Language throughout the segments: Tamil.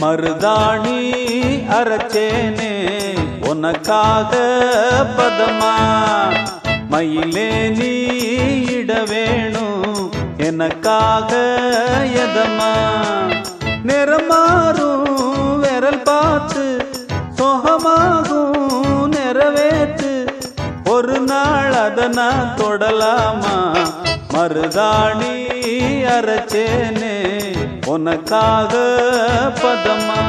மருதாணி அரைச்சேனே உனக்காக பதமா? மயிலே நீ இட வேணும் எனக்காக எதமா? நிறமாறும் விரல் பார்த்து சொகமாகும் நிறைவேற்று. ஒரு நாள் அத தொடலாமா? மருதாணி அரைச்சேனே உனக்காக பதமா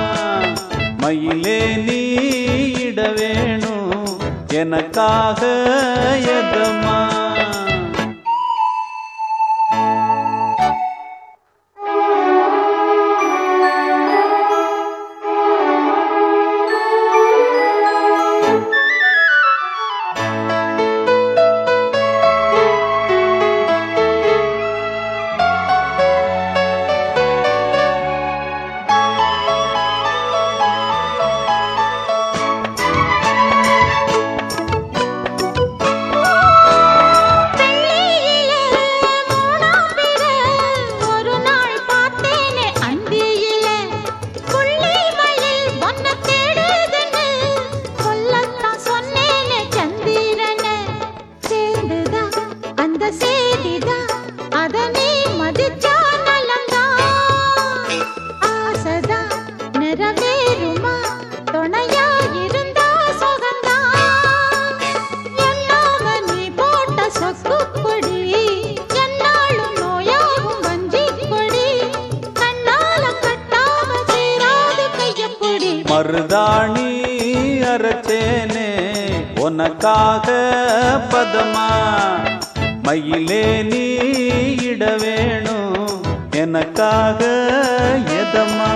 மயிலே நீ இட வேணும். எனக்காக மருதாணி அரைச்சேனே உனக்காக பதமா? மயிலே நீ இட வேணும் எனக்காக எதமா?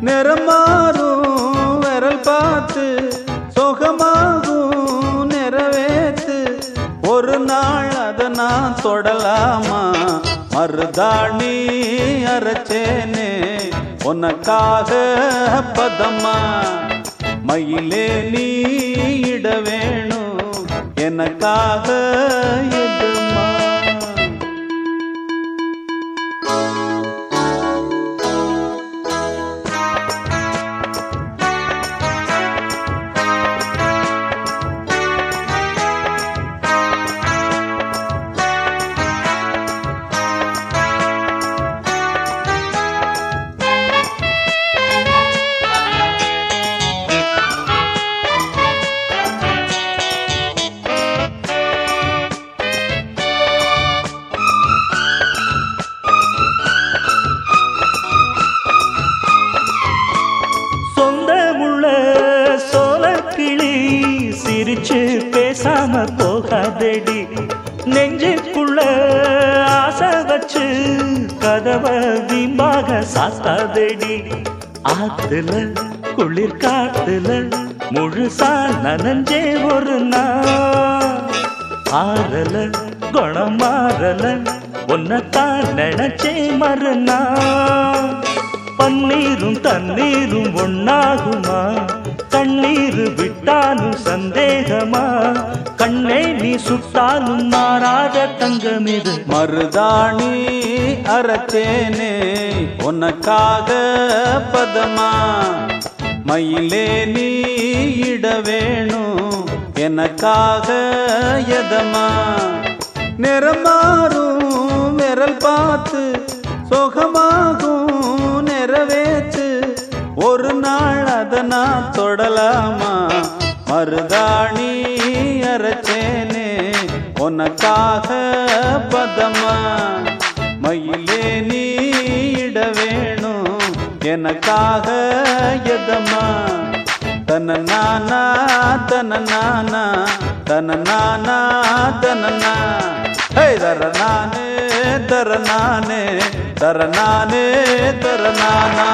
நிறமாறும் விரல் பார்த்து சுகமாகும் நிறைவேத்து ஒரு நாள் அதை நான் தொடலாமா? மருதாணி அரைச்சேனே உனக்காக பதமா மயிலே நீ இட வேணும். எனக்காக சிரிச்சு பேசாம போகாதடி. நெஞ்சுக்குள்ள ஆசை வச்சு கதவ வீம்பாக சாத்தாதடி. ஆத்துல குளிர் காத்துல முழுசா நனஞ்சே ஒரு நாள். ஆறல குணம் மாறல உன்னைத்தான் நினைச்சே மறுநா பன்னீரும் தண்ணீரும் ஒன்னாகுமா தண்ணீர் விட்டாலும் சந்தேகமா? கண்ணை நீ சுட்டாலும் மாறாத தங்கமிது மருதாணி அரைச்சேனே உனக்காக பதமா? மயிலே நீ இட வேணும் எனக்காக எதமா? நிறமாறும் விரல் பார்த்து சுகமாகும் நிறைவேற்று ஒரு நாள் அதனா தொடலாமா? மருதாணி அரைச்சேனே உனக்காக பதமா? மயிலே நீ இட வேணும் எனக்காக எதமா? தன நானா தன நானா? தன நானா தன தர நானே தர நானே தர நானே தர நானா?